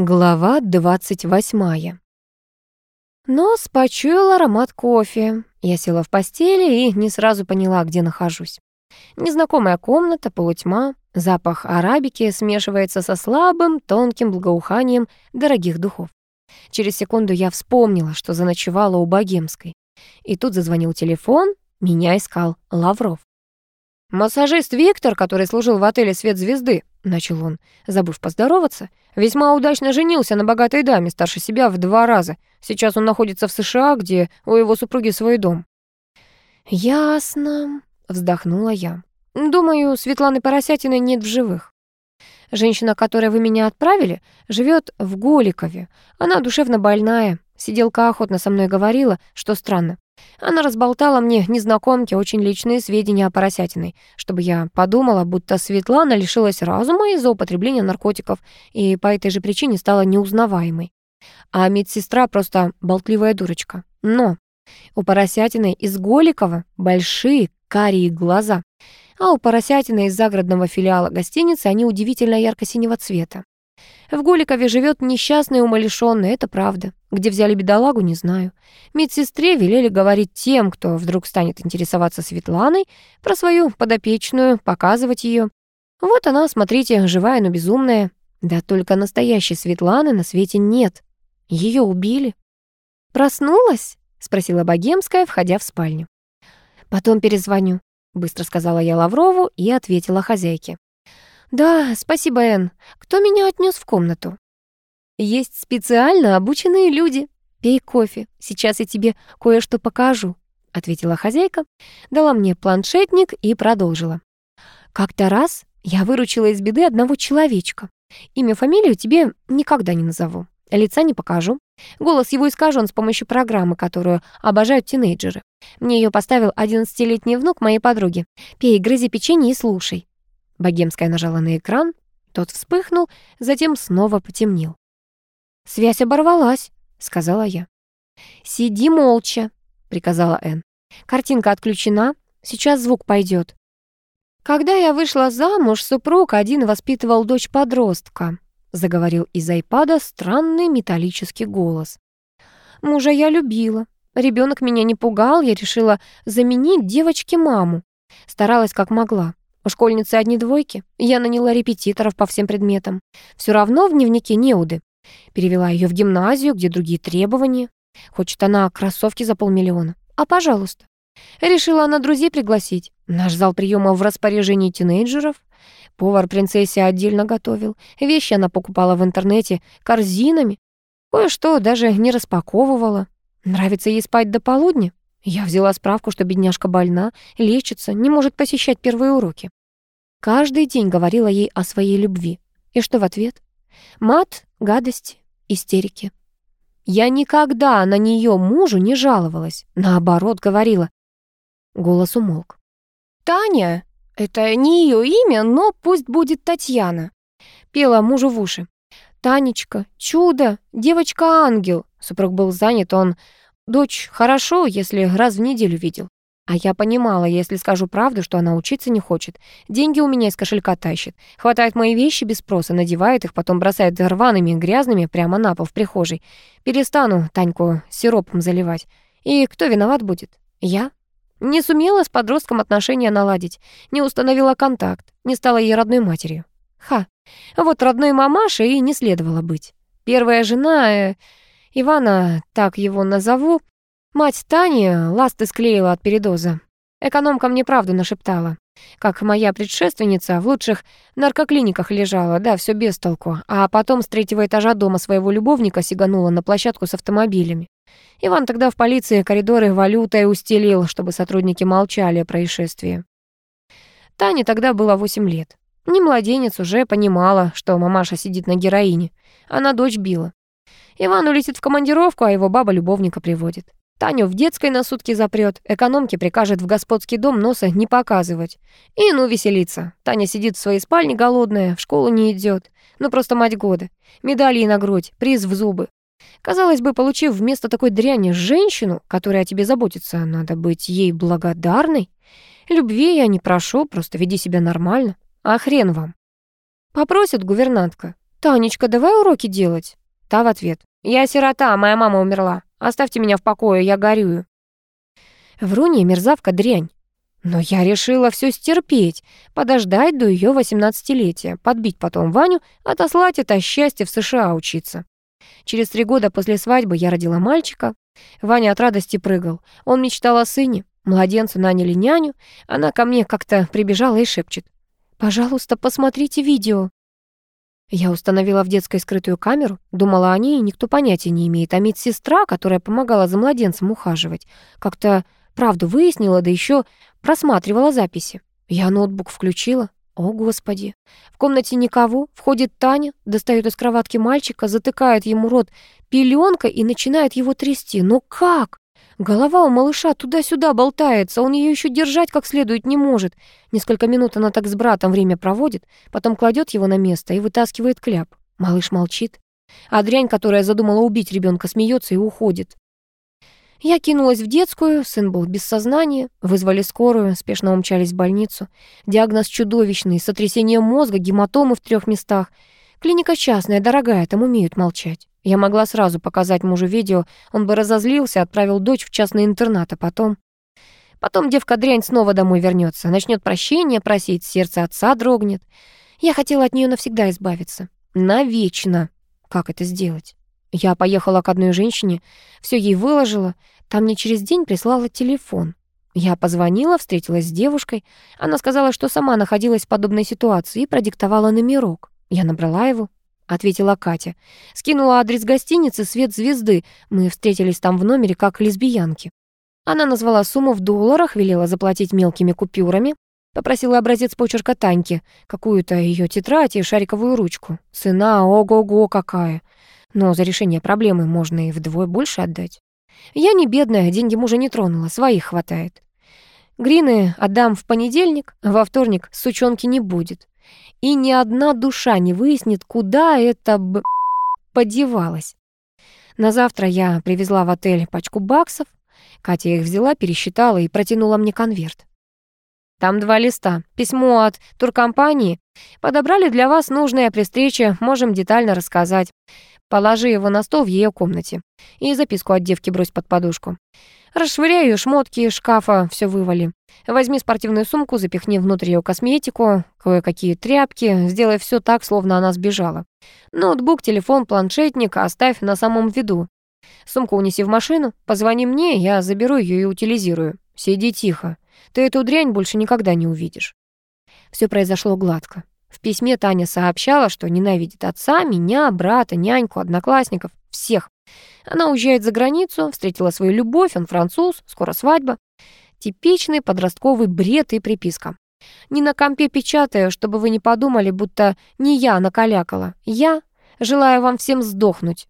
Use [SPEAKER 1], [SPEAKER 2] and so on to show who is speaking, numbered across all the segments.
[SPEAKER 1] Глава 28. Нос почуял аромат кофе. Я села в постели и не сразу поняла, где нахожусь. Незнакомая комната, полутьма, запах арабики смешивается со слабым, тонким благоуханием дорогих духов. Через секунду я вспомнила, что заночевала у Богемской. И тут зазвонил телефон, меня искал Лавров. «Массажист Виктор, который служил в отеле «Свет звезды», — начал он, забыв поздороваться, весьма удачно женился на богатой даме, старше себя в два раза. Сейчас он находится в США, где у его супруги свой дом». «Ясно», — вздохнула я. «Думаю, Светланы Поросятиной нет в живых. Женщина, которой вы меня отправили, живет в Голикове. Она душевно больная. Сиделка охотно со мной говорила, что странно. Она разболтала мне, незнакомке, очень личные сведения о поросятиной, чтобы я подумала, будто Светлана лишилась разума из-за употребления наркотиков и по этой же причине стала неузнаваемой. А медсестра просто болтливая дурочка. Но у поросятины из Голикова большие карие глаза, а у поросятины из загородного филиала гостиницы они удивительно ярко-синего цвета. В Голикове живет несчастный умалишённый, это правда. Где взяли бедолагу, не знаю. Медсестре велели говорить тем, кто вдруг станет интересоваться Светланой, про свою подопечную, показывать ее. Вот она, смотрите, живая, но безумная. Да только настоящей Светланы на свете нет. Ее убили. «Проснулась?» — спросила Богемская, входя в спальню. «Потом перезвоню», — быстро сказала я Лаврову и ответила хозяйке. «Да, спасибо, Энн. Кто меня отнес в комнату?» «Есть специально обученные люди. Пей кофе. Сейчас я тебе кое-что покажу», — ответила хозяйка, дала мне планшетник и продолжила. «Как-то раз я выручила из беды одного человечка. Имя, фамилию тебе никогда не назову. Лица не покажу. Голос его искажен с помощью программы, которую обожают тинейджеры. Мне ее поставил одиннадцатилетний внук моей подруги. Пей, грызи печенье и слушай. Богемская нажала на экран, тот вспыхнул, затем снова потемнел. «Связь оборвалась», — сказала я. «Сиди молча», — приказала Энн. «Картинка отключена, сейчас звук пойдет. «Когда я вышла замуж, супруг один воспитывал дочь-подростка», — заговорил из айпада странный металлический голос. «Мужа я любила. Ребенок меня не пугал, я решила заменить девочке маму. Старалась как могла. У школьницы одни двойки. Я наняла репетиторов по всем предметам. Все равно в дневнике неуды. Перевела ее в гимназию, где другие требования. Хочет она кроссовки за полмиллиона. А пожалуйста. Решила она друзей пригласить. Наш зал приема в распоряжении тинейджеров. Повар принцессе отдельно готовил. Вещи она покупала в интернете корзинами. Кое-что даже не распаковывала. Нравится ей спать до полудня? Я взяла справку, что бедняжка больна, лечится, не может посещать первые уроки. Каждый день говорила ей о своей любви. И что в ответ? Мат, гадости, истерики. Я никогда на нее мужу не жаловалась. Наоборот, говорила. Голос умолк. «Таня! Это не ее имя, но пусть будет Татьяна!» Пела мужу в уши. «Танечка, чудо, девочка-ангел!» Супруг был занят, он... Дочь хорошо, если раз в неделю видел. А я понимала, если скажу правду, что она учиться не хочет. Деньги у меня из кошелька тащит. Хватает мои вещи без спроса, надевает их, потом бросает рваными, грязными прямо на пол в прихожей. Перестану Таньку сиропом заливать. И кто виноват будет? Я? Не сумела с подростком отношения наладить, не установила контакт, не стала ей родной матерью. Ха, вот родной мамаши и не следовало быть. Первая жена, э, Ивана, так его назову, Мать Тани ласты склеила от передоза. Экономка мне правду нашептала. Как моя предшественница в лучших наркоклиниках лежала, да, все без толку. А потом с третьего этажа дома своего любовника сиганула на площадку с автомобилями. Иван тогда в полиции коридоры валютой устелил, чтобы сотрудники молчали о происшествии. Тане тогда было 8 лет. Не младенец уже понимала, что мамаша сидит на героине. Она дочь била. Иван улетит в командировку, а его баба любовника приводит. Таню в детской на сутки запрет, экономке прикажет в господский дом носа не показывать. И ну веселиться. Таня сидит в своей спальне голодная, в школу не идет. Ну просто мать года. Медали на грудь, приз в зубы. Казалось бы, получив вместо такой дряни женщину, которая о тебе заботится, надо быть ей благодарной. Любви я не прошу, просто веди себя нормально. А хрен вам. Попросит гувернантка. «Танечка, давай уроки делать». Та в ответ. «Я сирота, моя мама умерла. Оставьте меня в покое, я горюю». Вруния мерзавка дрянь. Но я решила все стерпеть, подождать до ее восемнадцатилетия, подбить потом Ваню, отослать это счастье в США учиться. Через три года после свадьбы я родила мальчика. Ваня от радости прыгал. Он мечтал о сыне. Младенцу наняли няню. Она ко мне как-то прибежала и шепчет. «Пожалуйста, посмотрите видео». Я установила в детской скрытую камеру, думала о ней, никто понятия не имеет, а медсестра, которая помогала за младенцем ухаживать, как-то правду выяснила, да еще просматривала записи. Я ноутбук включила. О, Господи! В комнате никого, входит Таня, достает из кроватки мальчика, затыкает ему рот пеленкой и начинает его трясти. Но как? Голова у малыша туда-сюда болтается, он ее еще держать как следует не может. Несколько минут она так с братом время проводит, потом кладет его на место и вытаскивает кляп. Малыш молчит. А дрянь, которая задумала убить ребенка, смеется и уходит. Я кинулась в детскую, сын был без сознания, вызвали скорую, спешно умчались в больницу. Диагноз чудовищный, сотрясение мозга, гематомы в трех местах. Клиника частная, дорогая, там умеют молчать. Я могла сразу показать мужу видео, он бы разозлился, отправил дочь в частный интернат, а потом... Потом девка-дрянь снова домой вернется, начнет прощения просить, сердце отца дрогнет. Я хотела от нее навсегда избавиться. Навечно. Как это сделать? Я поехала к одной женщине, все ей выложила, там мне через день прислала телефон. Я позвонила, встретилась с девушкой. Она сказала, что сама находилась в подобной ситуации и продиктовала номерок. Я набрала его ответила Катя. Скинула адрес гостиницы «Свет звезды». Мы встретились там в номере как лесбиянки. Она назвала сумму в долларах, велела заплатить мелкими купюрами. Попросила образец почерка Таньки, какую-то ее тетрадь и шариковую ручку. Цена ого-го какая. Но за решение проблемы можно и вдвое больше отдать. Я не бедная, деньги мужа не тронула, своих хватает. Грины отдам в понедельник, во вторник сучонки не будет и ни одна душа не выяснит, куда это б... подевалось. На завтра я привезла в отель пачку баксов. Катя их взяла, пересчитала и протянула мне конверт. Там два листа. Письмо от туркомпании. Подобрали для вас нужное при встрече, можем детально рассказать. Положи его на стол в ее комнате. И записку от девки брось под подушку. Расшвыряю шмотки шкафа, все вывали. Возьми спортивную сумку, запихни внутрь ее косметику, кое-какие тряпки, сделай все так, словно она сбежала. Ноутбук, телефон, планшетник оставь на самом виду. Сумку унеси в машину, позвони мне, я заберу ее и утилизирую. Сиди тихо. Ты эту дрянь больше никогда не увидишь. Все произошло гладко. В письме Таня сообщала, что ненавидит отца, меня, брата, няньку, одноклассников, всех. Она уезжает за границу, встретила свою любовь, он француз, скоро свадьба. Типичный подростковый бред и приписка. Не на компе печатаю, чтобы вы не подумали, будто не я накалякала. Я желаю вам всем сдохнуть.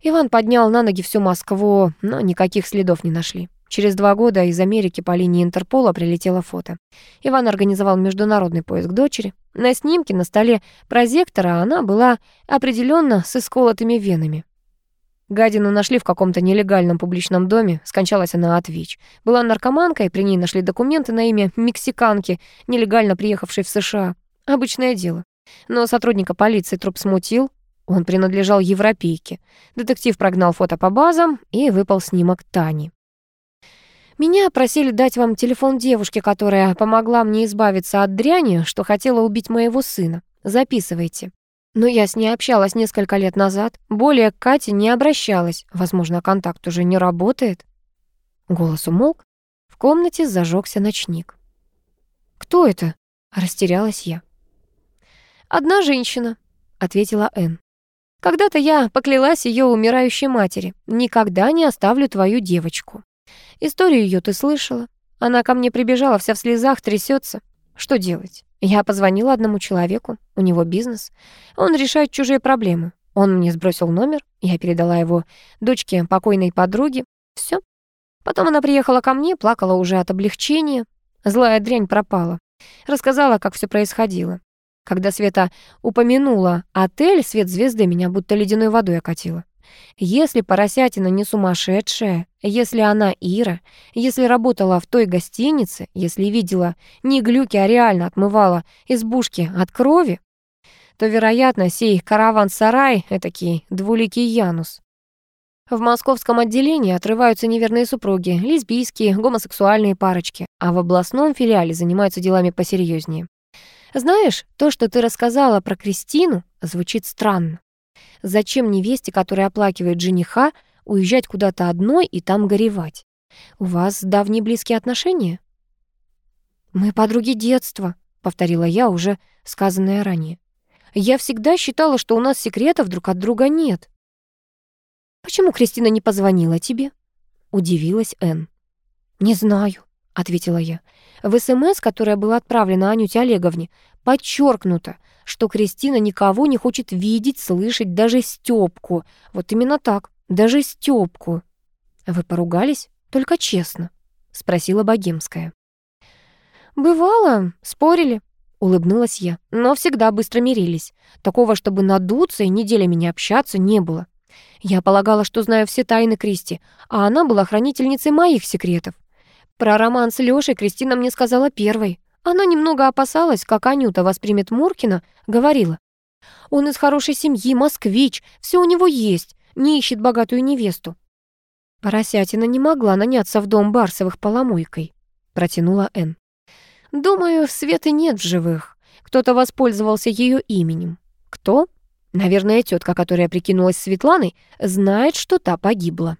[SPEAKER 1] Иван поднял на ноги всю Москву, но никаких следов не нашли. Через два года из Америки по линии Интерпола прилетело фото. Иван организовал международный поиск дочери. На снимке на столе прозектора она была определенно с исколотыми венами. Гадину нашли в каком-то нелегальном публичном доме, скончалась она от ВИЧ. Была наркоманкой, при ней нашли документы на имя мексиканки, нелегально приехавшей в США. Обычное дело. Но сотрудника полиции труп смутил, он принадлежал европейке. Детектив прогнал фото по базам и выпал снимок Тани. Меня просили дать вам телефон девушки, которая помогла мне избавиться от дряни, что хотела убить моего сына. Записывайте. Но я с ней общалась несколько лет назад. Более к Кате не обращалась. Возможно, контакт уже не работает. Голос умолк. В комнате зажегся ночник. «Кто это?» — растерялась я. «Одна женщина», — ответила Энн. «Когда-то я поклялась ее умирающей матери. Никогда не оставлю твою девочку. Историю ее ты слышала. Она ко мне прибежала, вся в слезах, трясется. Что делать? Я позвонила одному человеку, у него бизнес. Он решает чужие проблемы. Он мне сбросил номер, я передала его дочке покойной подруги. Все. Потом она приехала ко мне, плакала уже от облегчения. Злая дрянь пропала. Рассказала, как все происходило. Когда Света упомянула отель, свет звезды меня будто ледяной водой окатила. Если поросятина не сумасшедшая, если она Ира, если работала в той гостинице, если видела не глюки, а реально отмывала избушки от крови, то, вероятно, сей караван-сарай — этакий двуликий Янус. В московском отделении отрываются неверные супруги, лесбийские, гомосексуальные парочки, а в областном филиале занимаются делами посерьезнее. Знаешь, то, что ты рассказала про Кристину, звучит странно. Зачем невесте, которая оплакивает жениха, уезжать куда-то одной и там горевать? У вас давние близкие отношения? Мы подруги детства, повторила я уже сказанное ранее. Я всегда считала, что у нас секретов друг от друга нет. Почему Кристина не позвонила тебе? удивилась Энн. Не знаю, ответила я. В СМС, которая была отправлена Анюте Олеговне, подчеркнуто, что Кристина никого не хочет видеть, слышать, даже Стёпку. Вот именно так, даже Стёпку. Вы поругались? Только честно, спросила Богемская. Бывало, спорили, улыбнулась я, но всегда быстро мирились. Такого, чтобы надуться и неделями не общаться, не было. Я полагала, что знаю все тайны Кристи, а она была хранительницей моих секретов. Про роман с Лёшей Кристина мне сказала первой. Она немного опасалась, как Анюта воспримет Муркина, говорила. «Он из хорошей семьи, москвич, все у него есть, не ищет богатую невесту». «Поросятина не могла наняться в дом Барсовых поломойкой», — протянула Н. «Думаю, Светы нет в живых. Кто-то воспользовался ее именем. Кто? Наверное, тетка, которая прикинулась Светланой, знает, что та погибла».